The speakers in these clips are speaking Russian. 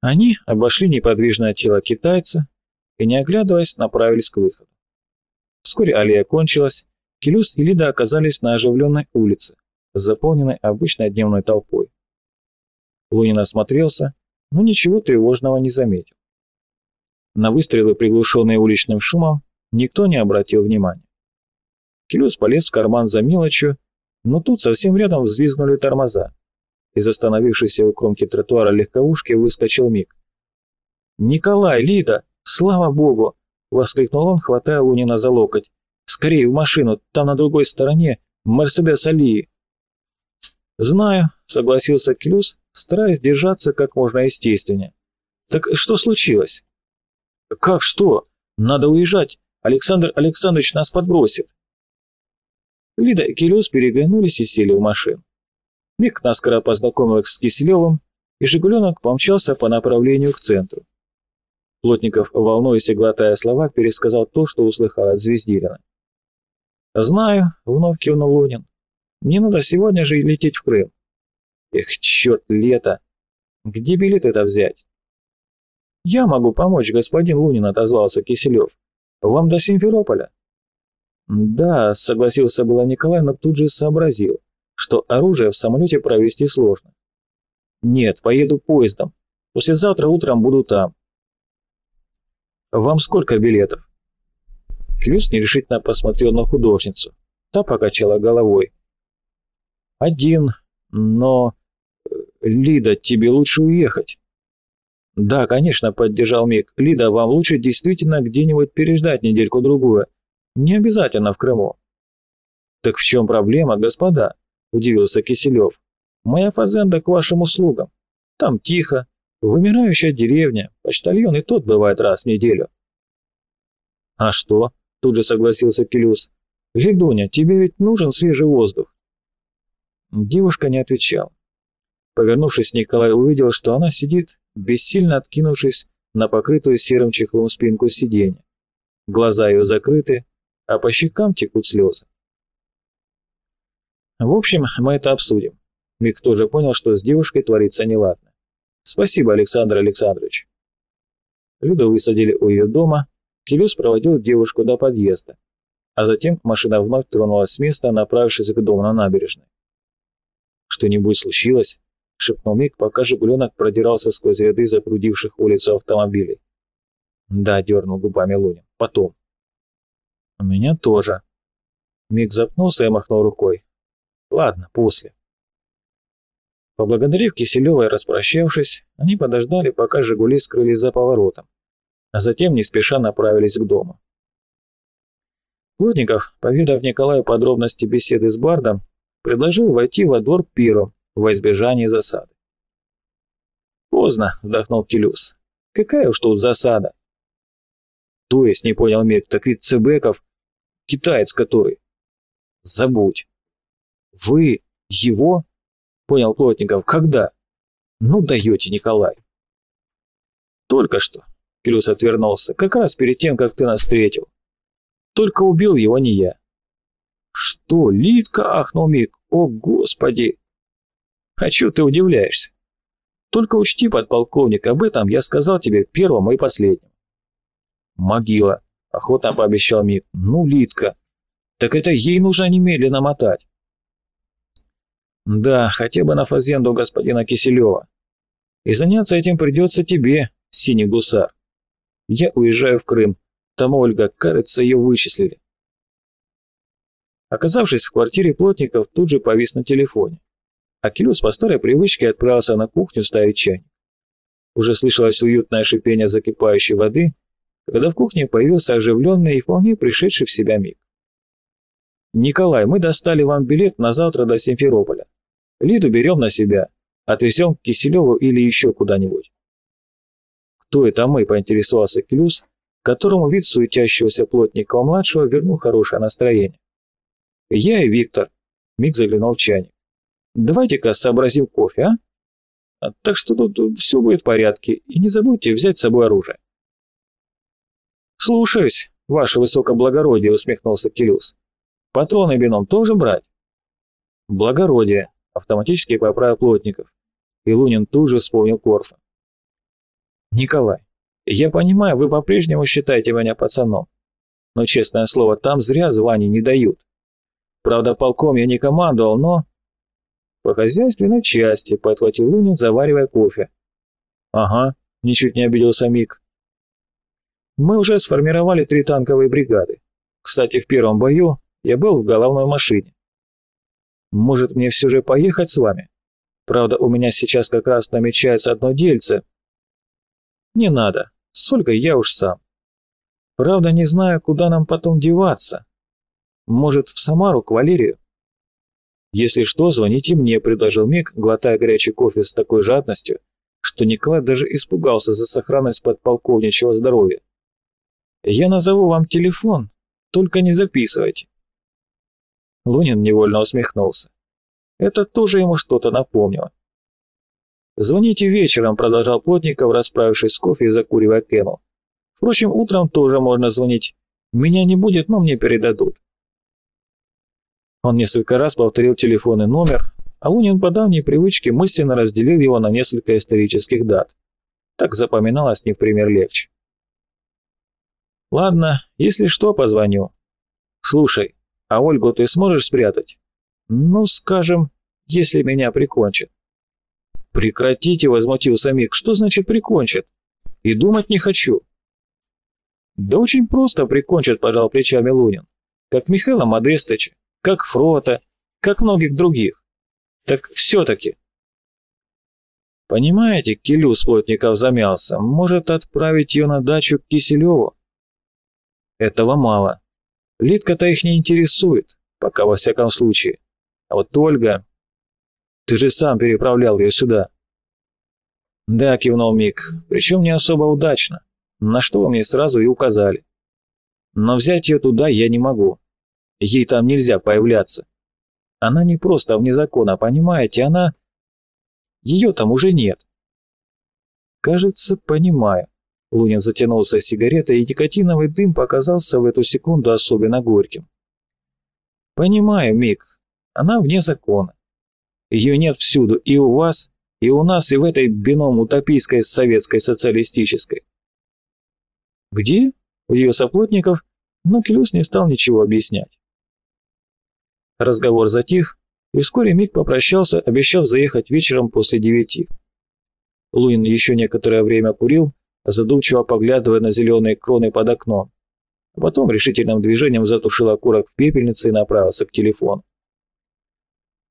Они обошли неподвижное тело китайца и, не оглядываясь, направились к выходу. Вскоре аллея кончилась, Келюс и Лида оказались на оживленной улице, заполненной обычной дневной толпой. Лунин осмотрелся, но ничего тревожного не заметил. На выстрелы, приглушенные уличным шумом, никто не обратил внимания. Келюс полез в карман за мелочью, но тут совсем рядом взвизгнули тормоза. Из остановившейся у кромки тротуара легковушки выскочил Миг. «Николай, Лида, слава богу!» — воскликнул он, хватая Лунина за локоть. «Скорее в машину, там на другой стороне Мерседес Алии». «Знаю», — согласился Клюс, стараясь держаться как можно естественнее. «Так что случилось?» «Как что? Надо уезжать. Александр Александрович нас подбросит». Лида и Келюс переглянулись и сели в машину. Мик наскоро познакомил с Киселевым, и «Жигуленок» помчался по направлению к центру. Плотников, волнуясь и глотая слова, пересказал то, что услыхал от Звездилина. «Знаю», — вновь кивнул Лунин. «Мне надо сегодня же лететь в Крым». «Эх, черт, лето! Где билет это взять?» «Я могу помочь, господин Лунин», — отозвался Киселев. «Вам до Симферополя?» «Да», — согласился было Николай, но тут же сообразил что оружие в самолете провести сложно. Нет, поеду поездом. Послезавтра утром буду там. Вам сколько билетов? Клюс нерешительно посмотрел на художницу. Та покачала головой. Один, но... Э, Лида, тебе лучше уехать. Да, конечно, поддержал Мик. Лида, вам лучше действительно где-нибудь переждать недельку-другую. Не обязательно в Крыму. Так в чем проблема, господа? — удивился Киселев. «Моя фазенда к вашим услугам. Там тихо, вымирающая деревня, почтальон и тот бывает раз в неделю». «А что?» — тут же согласился Келюс. «Лидуня, тебе ведь нужен свежий воздух». Девушка не отвечала. Повернувшись, Николай увидел, что она сидит, бессильно откинувшись на покрытую серым чехлом спинку сиденья. Глаза ее закрыты, а по щекам текут слезы. В общем, мы это обсудим. Мик тоже понял, что с девушкой творится неладно. Спасибо, Александр Александрович. Люду высадили у ее дома, Келюс проводил девушку до подъезда, а затем машина вновь тронулась с места, направившись к дому на набережной. «Что-нибудь случилось?» — шепнул Мик, пока «Жигуленок» продирался сквозь ряды запрудивших улицу автомобилей. «Да», — дернул губами Лунин, — «потом». «У меня тоже». Мик запнулся и махнул рукой. Ладно, после. Поблагодарив Киселева и распрощавшись, они подождали, пока «Жигули» скрылись за поворотом, а затем не спеша направились к дому. Плотников, повидав Николаю подробности беседы с Бардом, предложил войти во двор первым во избежание засады. «Поздно», — вздохнул Келюс. «Какая уж тут засада?» «То есть, не понял Мек, так ведь Цебеков, китаец который». «Забудь. «Вы его?» — понял Плотников. «Когда?» «Ну, даете, Николай». «Только что», — Клюс отвернулся, — «как раз перед тем, как ты нас встретил. Только убил его не я». «Что, Литка?» — ахнул Мик. «О, Господи!» «А чё ты удивляешься? Только учти, подполковник, об этом я сказал тебе первым и последним». «Могила», — охотно пообещал Мик. «Ну, Литка, так это ей нужно немедленно мотать». Да, хотя бы на фазенду господина Киселева. И заняться этим придется тебе, синий гусар. Я уезжаю в Крым. Там Ольга, кажется, ее вычислили. Оказавшись в квартире плотников, тут же повис на телефоне. Акелюс по старой привычке отправился на кухню ставить чайник. Уже слышалось уютное шипение закипающей воды, когда в кухне появился оживленный и вполне пришедший в себя миг. «Николай, мы достали вам билет на завтра до Симферополя. Лиду берем на себя, отвезем к Киселеву или еще куда-нибудь». «Кто это мы?» – поинтересовался Клюс, которому вид суетящегося Плотникова-младшего вернул хорошее настроение. «Я и Виктор», – Миг заглянул чайник. «Давайте-ка сообразим кофе, а? Так что тут все будет в порядке, и не забудьте взять с собой оружие». «Слушаюсь, ваше высокоблагородие», — усмехнулся Келюс. Патроны бином тоже брать? Благородие, автоматически поправил плотников. И Лунин тут же вспомнил Корфа. Николай, я понимаю, вы по-прежнему считаете меня пацаном. Но, честное слово, там зря званий не дают. Правда, полком я не командовал, но... По хозяйственной части, подхватил Лунин, заваривая кофе. Ага, ничуть не обиделся Мик. Мы уже сформировали три танковые бригады. Кстати, в первом бою я был в головной машине. Может, мне все же поехать с вами? Правда, у меня сейчас как раз намечается одно дельце. Не надо, сколько я уж сам. Правда, не знаю, куда нам потом деваться. Может, в Самару, к Валерию? Если что, звоните мне, предложил Мик, глотая горячий кофе с такой жадностью, что Николай даже испугался за сохранность подполковничьего здоровья. Я назову вам телефон, только не записывайте. Лунин невольно усмехнулся. Это тоже ему что-то напомнило. «Звоните вечером», — продолжал Плотников, расправившись с кофе и закуривая кэмл. «Впрочем, утром тоже можно звонить. Меня не будет, но мне передадут». Он несколько раз повторил телефонный номер, а Лунин по давней привычке мысленно разделил его на несколько исторических дат. Так запоминалось не в пример легче. «Ладно, если что, позвоню. Слушай, а Ольгу ты сможешь спрятать? Ну, скажем, если меня прикончат. Прекратите, возмутился Мик. Что значит прикончат? И думать не хочу. Да очень просто прикончат, пожал плечами Лунин. Как Михаила Модестыча, как Фрота, как многих других. Так все-таки. Понимаете, Килю Плотников замялся. Может отправить ее на дачу к Киселеву? Этого мало. Литка-то их не интересует, пока во всяком случае. А вот Ольга... Ты же сам переправлял ее сюда. Да, кивнул Мик, причем не особо удачно, на что вы мне сразу и указали. Но взять ее туда я не могу. Ей там нельзя появляться. Она не просто вне закона, понимаете, она... Ее там уже нет. Кажется, понимаю. Лунин затянулся сигаретой, и никотиновый дым показался в эту секунду особенно горьким. «Понимаю, Мик, она вне закона. Ее нет всюду, и у вас, и у нас, и в этой бином утопийской советской социалистической». «Где?» — удивился Плотников, но Келюс не стал ничего объяснять. Разговор затих, и вскоре Мик попрощался, обещав заехать вечером после девяти. Луин еще некоторое время курил, задумчиво поглядывая на зеленые кроны под окном. Потом решительным движением затушил окурок в пепельнице и направился к телефону.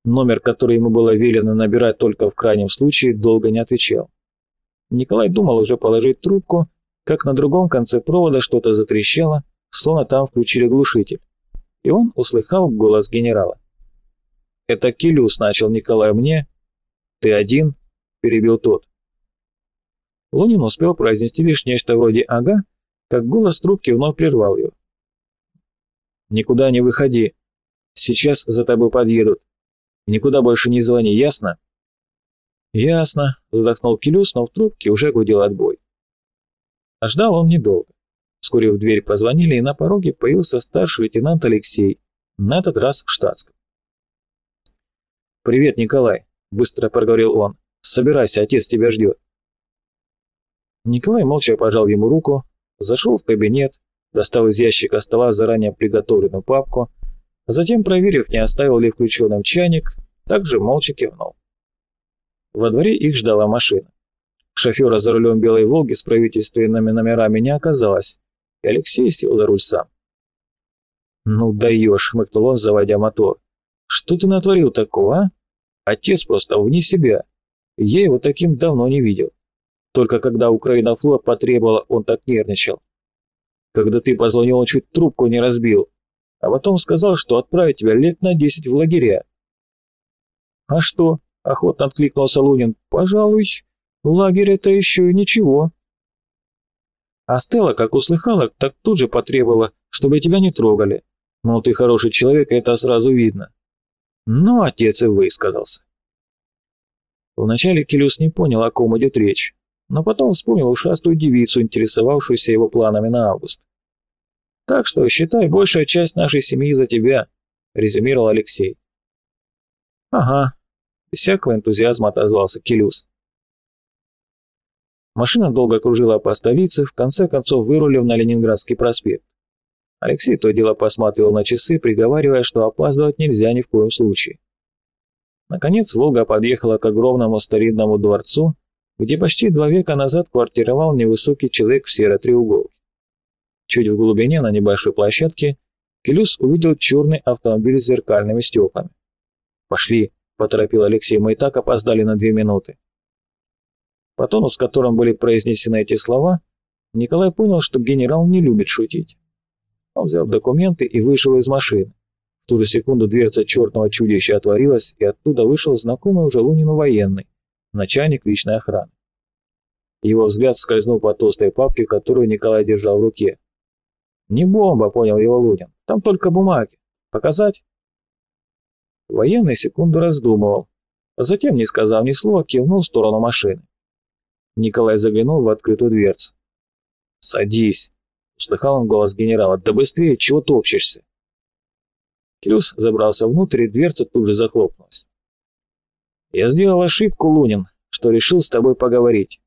Номер, который ему было велено набирать только в крайнем случае, долго не отвечал. Николай думал уже положить трубку, как на другом конце провода что-то затрещало, словно там включили глушитель. И он услыхал голос генерала. «Это Келюс», — начал Николай мне. «Ты один?» — перебил тот. Лунин успел произнести лишь нечто вроде «ага», как голос трубки вновь прервал его. «Никуда не выходи. Сейчас за тобой подъедут. Никуда больше не звони, ясно?» «Ясно», — вздохнул Келюс, но в трубке уже гудел отбой. А ждал он недолго. Вскоре в дверь позвонили, и на пороге появился старший лейтенант Алексей, на этот раз в штатском. «Привет, Николай», — быстро проговорил он. «Собирайся, отец тебя ждет». Николай молча пожал ему руку, зашел в кабинет, достал из ящика стола заранее приготовленную папку, затем, проверив, не оставил ли включенным чайник, также молча кивнул. Во дворе их ждала машина. Шофера за рулем белой «Волги» с правительственными номерами не оказалось, и Алексей сел за руль сам. «Ну даешь», — хмыкнул он, заводя мотор. «Что ты натворил такого, а? Отец просто вне себя. Я его таким давно не видел. Только когда Украина флот потребовала, он так нервничал. Когда ты позвонил, он чуть трубку не разбил, а потом сказал, что отправит тебя лет на десять в лагеря. «А что?» — охотно откликнулся Лунин. «Пожалуй, лагерь — это еще и ничего». А Стелла, как услыхала, так тут же потребовала, чтобы тебя не трогали. Мол, ты хороший человек, и это сразу видно. Но отец и высказался. Вначале Келюс не понял, о ком идет речь но потом вспомнил ушастую девицу, интересовавшуюся его планами на август. «Так что, считай, большая часть нашей семьи за тебя», — резюмировал Алексей. «Ага», — без всякого энтузиазма отозвался Келюс. Машина долго кружила по столице, в конце концов вырулив на Ленинградский проспект. Алексей то дело посматривал на часы, приговаривая, что опаздывать нельзя ни в коем случае. Наконец Волга подъехала к огромному старинному дворцу, где почти два века назад квартировал невысокий человек в серой треуголке. Чуть в глубине на небольшой площадке Келюс увидел черный автомобиль с зеркальными стеклами. «Пошли», — поторопил Алексей, — «мы и так опоздали на две минуты». По тону, с которым были произнесены эти слова, Николай понял, что генерал не любит шутить. Он взял документы и вышел из машины. В ту же секунду дверца черного чудища отворилась, и оттуда вышел знакомый уже Лунину военный, начальник личной охраны. Его взгляд скользнул по толстой папке, которую Николай держал в руке. «Не бомба», — понял его Лунин, — «там только бумаги. Показать?» Военный секунду раздумывал, а затем, не сказав ни слова, кивнул в сторону машины. Николай заглянул в открытую дверцу. «Садись», — услыхал он голос генерала, — «да быстрее, чего топчешься?» Клюс забрался внутрь, и дверца тут же захлопнулась. «Я сделал ошибку, Лунин, что решил с тобой поговорить.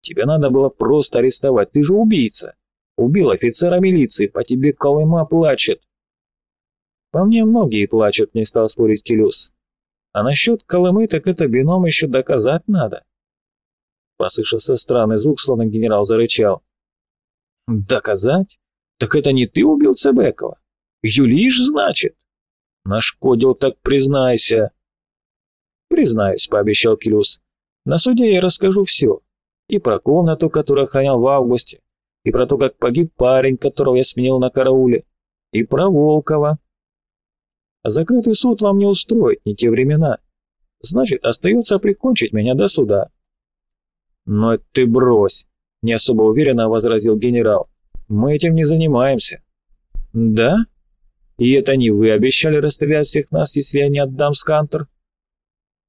Тебе надо было просто арестовать, ты же убийца. Убил офицера милиции, по тебе Колыма плачет». «По мне многие плачут», — не стал спорить Келюс. «А насчет Колымы, так это бином еще доказать надо». Послышался странный звук, словно генерал зарычал. «Доказать? Так это не ты убил Цебекова? Юлиш, значит?» «Нашкодил, так признайся». «Признаюсь», — пообещал Келюс. «На суде я расскажу все. И про комнату, которую охранял в августе, и про то, как погиб парень, которого я сменил на карауле, и про Волкова. Закрытый суд вам не устроит, не те времена. Значит, остается прикончить меня до суда. Но ты брось, не особо уверенно возразил генерал. Мы этим не занимаемся. Да? И это не вы обещали расстрелять всех нас, если я не отдам Скантер?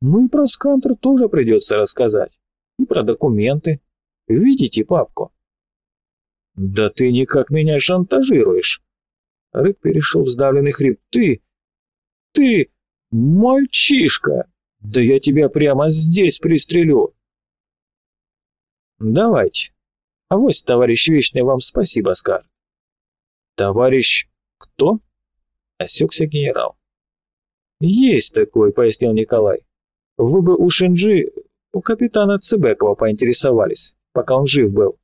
Ну и про Скантер тоже придется рассказать. И про документы. Видите папку? «Да ты никак меня шантажируешь!» Рык перешел в сдавленный хрип. «Ты... ты... мальчишка! Да я тебя прямо здесь пристрелю!» «Давайте. А вось товарищ Вечный вам спасибо скажет». «Товарищ... кто?» — осекся генерал. «Есть такой», — пояснил Николай. «Вы бы у Шинджи, у капитана Цыбекова поинтересовались, пока он жив был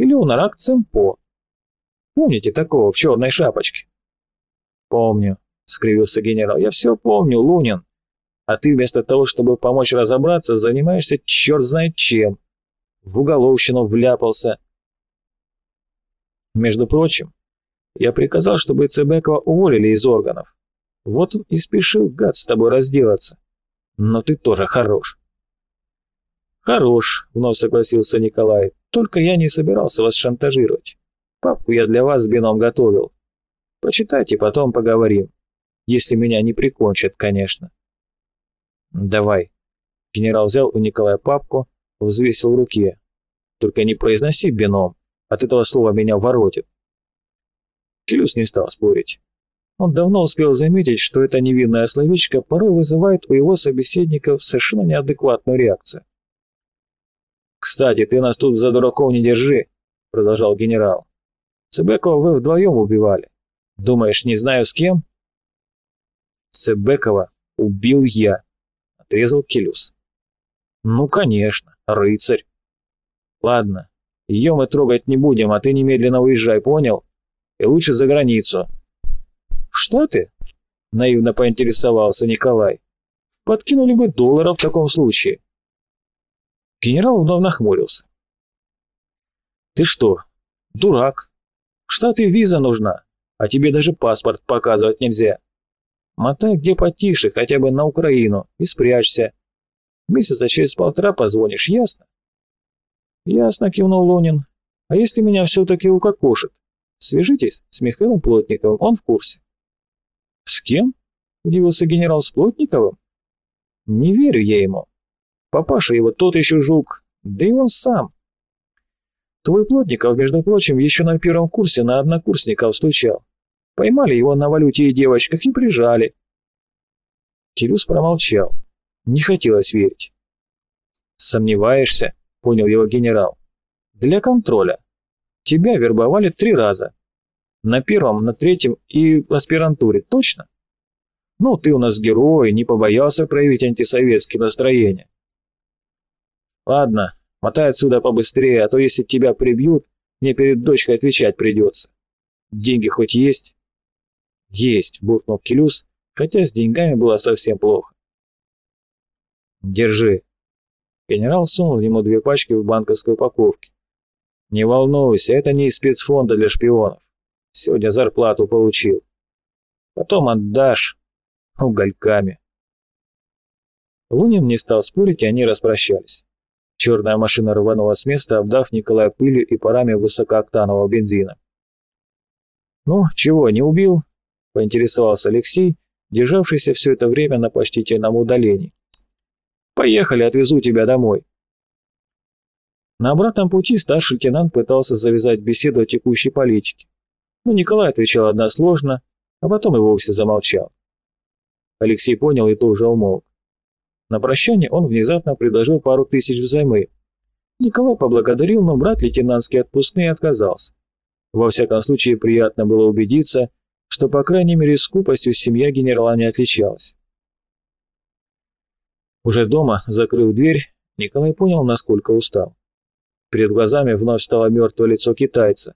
или у Нарак Цемпо. Помните такого в черной шапочке? Помню, скривился генерал. Я все помню, Лунин. А ты вместо того, чтобы помочь разобраться, занимаешься черт знает чем. В уголовщину вляпался. Между прочим, я приказал, чтобы Цебекова уволили из органов. Вот он и спешил, гад, с тобой разделаться. Но ты тоже хорош. «Хорош», — вновь согласился Николай. «Только я не собирался вас шантажировать. Папку я для вас с Бином готовил. Почитайте, потом поговорим. Если меня не прикончат, конечно». «Давай». Генерал взял у Николая папку, взвесил в руке. «Только не произноси бином, от этого слова меня воротит». Келюс не стал спорить. Он давно успел заметить, что эта невинная словечко порой вызывает у его собеседников совершенно неадекватную реакцию. «Кстати, ты нас тут за дураков не держи», — продолжал генерал. «Цебекова вы вдвоем убивали. Думаешь, не знаю с кем?» «Цебекова убил я», — отрезал Келюс. «Ну, конечно, рыцарь». «Ладно, ее мы трогать не будем, а ты немедленно уезжай, понял? И лучше за границу». «Что ты?» — наивно поинтересовался Николай. «Подкинули бы долларов в таком случае». Генерал вновь нахмурился. «Ты что, дурак? Штаты виза нужна, а тебе даже паспорт показывать нельзя. Мотай где потише, хотя бы на Украину, и спрячься. Месяца через полтора позвонишь, ясно?» «Ясно», — кивнул Лунин. «А если меня все-таки укокошит? Свяжитесь с Михаилом Плотниковым, он в курсе». «С кем?» — удивился генерал с Плотниковым. «Не верю я ему. Папаша его тот еще жук, да и он сам. Твой Плотников, между прочим, еще на первом курсе на однокурсников стучал. Поймали его на валюте и девочках и прижали. Кирюс промолчал. Не хотелось верить. «Сомневаешься?» — понял его генерал. Для контроля. Тебя вербовали три раза. На первом, на третьем и в аспирантуре, точно? Ну, ты у нас герой, не побоялся проявить антисоветские настроения. Ладно, мотай отсюда побыстрее, а то если тебя прибьют, мне перед дочкой отвечать придется. Деньги хоть есть? Есть, буркнул Келюс, хотя с деньгами было совсем плохо. Держи. Генерал сунул ему две пачки в банковской упаковке. Не волнуйся, это не из спецфонда для шпионов. Сегодня зарплату получил. Потом отдашь угольками. Лунин не стал спорить, и они распрощались. Черная машина рванула с места, обдав Николая пылью и парами высокооктанового бензина. «Ну, чего, не убил?» — поинтересовался Алексей, державшийся все это время на почтительном удалении. «Поехали, отвезу тебя домой». На обратном пути старший лейтенант пытался завязать беседу о текущей политике, но Николай отвечал односложно, а потом и вовсе замолчал. Алексей понял и тоже умолк. На прощание он внезапно предложил пару тысяч взаймы. Николай поблагодарил, но брать лейтенантские отпускные отказался. Во всяком случае, приятно было убедиться, что, по крайней мере, скупостью семья генерала не отличалась. Уже дома, закрыв дверь, Николай понял, насколько устал. Перед глазами вновь стало мертвое лицо китайца.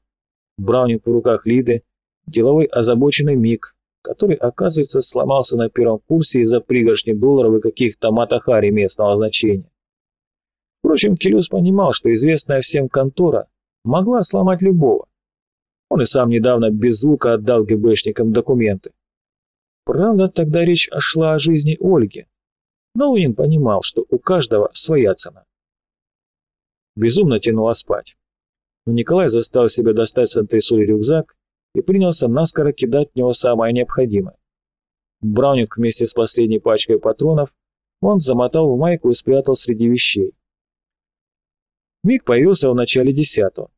Браунинг в руках Лиды, деловой озабоченный миг, который, оказывается, сломался на первом курсе из-за пригоршни долларов и каких-то матахари местного значения. Впрочем, Келюс понимал, что известная всем контора могла сломать любого. Он и сам недавно без звука отдал ГБшникам документы. Правда, тогда речь шла о жизни Ольги. Но Лунин понимал, что у каждого своя цена безумно тянуло спать. Но Николай заставил себя достать с антресоли рюкзак и принялся наскоро кидать в него самое необходимое. Браунинг вместе с последней пачкой патронов он замотал в майку и спрятал среди вещей. Миг появился в начале десятого.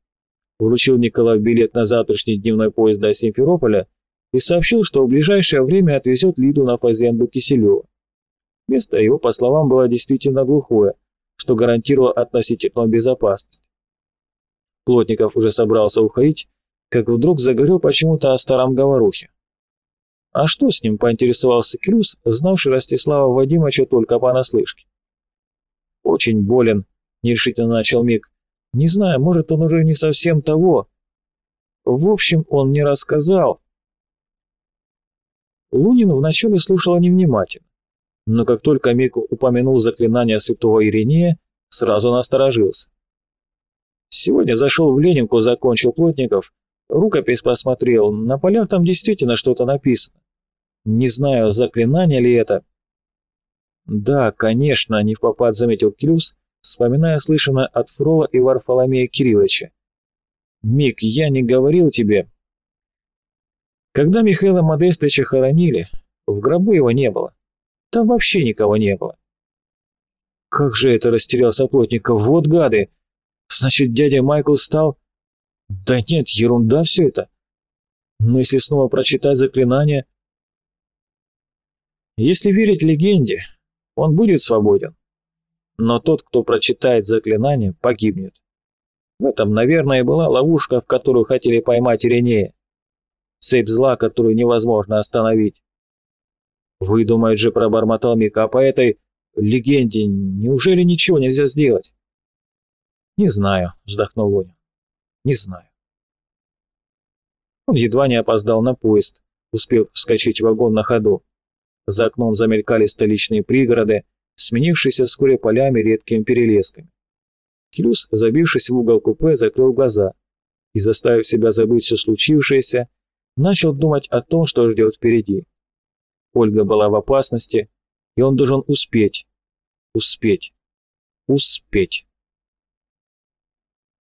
Вручил Николаю билет на завтрашний дневной поезд до Симферополя и сообщил, что в ближайшее время отвезет Лиду на фазенду Киселева. Место его, по словам, было действительно глухое – что гарантировало относительную безопасность. Плотников уже собрался уходить, как вдруг заговорил почему-то о старом говорухе. А что с ним, поинтересовался Крюс, знавший Ростислава Вадимовича только понаслышке. «Очень болен», — нерешительно начал Мик. «Не знаю, может, он уже не совсем того. В общем, он не рассказал». Лунин вначале слушал невнимательно но как только Мику упомянул заклинание святого Иринея, сразу насторожился. Сегодня зашел в Ленинку, закончил Плотников, рукопись посмотрел, на полях там действительно что-то написано. Не знаю, заклинание ли это. Да, конечно, не в попад заметил Клюс, вспоминая слышанное от Фрола и Варфоломея Кирилловича. Мик, я не говорил тебе. Когда Михаила Модестовича хоронили, в гробу его не было. Там вообще никого не было. Как же это растерялся Плотников, вот гады! Значит, дядя Майкл стал... Да нет, ерунда все это. Но если снова прочитать заклинание... Если верить легенде, он будет свободен. Но тот, кто прочитает заклинание, погибнет. В этом, наверное, была ловушка, в которую хотели поймать Иринея. Цепь зла, которую невозможно остановить. Выдумает же пробормотал Мика, а по этой легенде неужели ничего нельзя сделать? Не знаю, вздохнул Лоня. Не знаю. Он едва не опоздал на поезд, успев вскочить в вагон на ходу. За окном замелькали столичные пригороды, сменившиеся вскоре полями редкими перелесками. Клюс, забившись в угол купе, закрыл глаза и, заставив себя забыть все случившееся, начал думать о том, что ждет впереди. Ольга была в опасности, и он должен успеть, успеть, успеть.